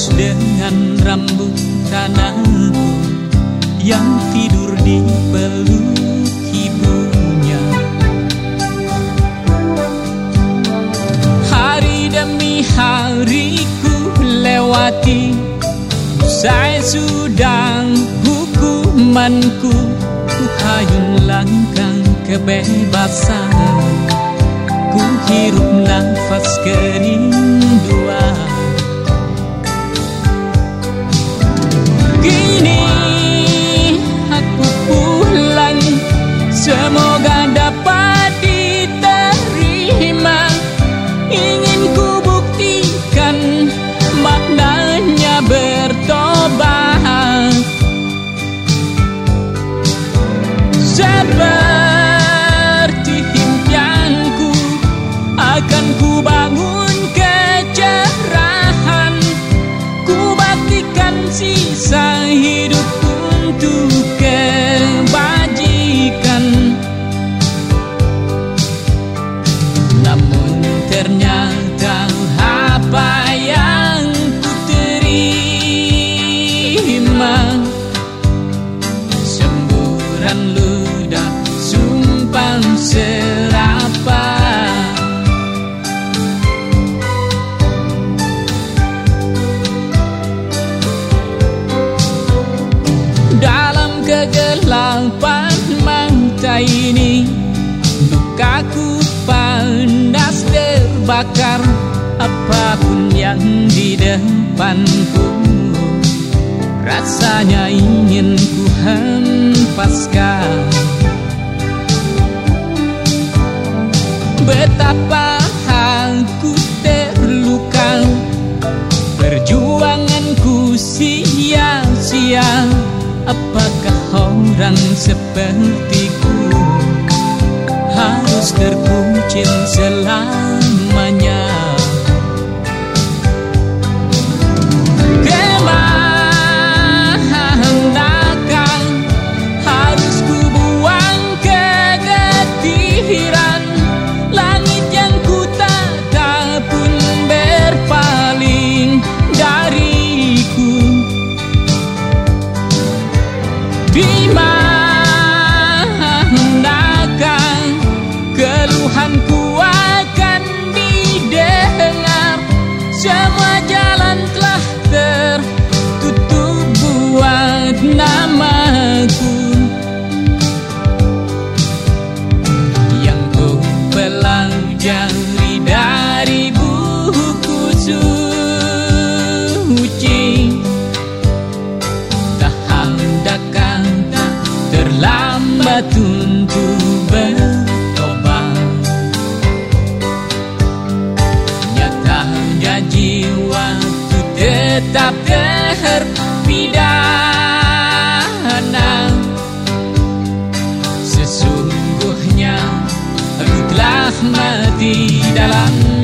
Dengan rambut tanahku Yang tidur di peluk ibunya. Hari demi hari ku lewati Saya sudah hukumanku. Ku hayun langkah kebebasan Ku hirup nafas kerinduan kegelapan mata ini. Lukaku panas terbakar Apa pun yang di depanku. Rasanya ingin ku hempaskan. Betapa sepertiku Harus terpucil selamanya. Kemanakan harus ku buang kegetiran Langit yang ku tatap pun berpaling dariku. Manakah untuk bertobat Nyatanya jiwa ku tetap terpidana Sesungguhnya aku telah mati dalam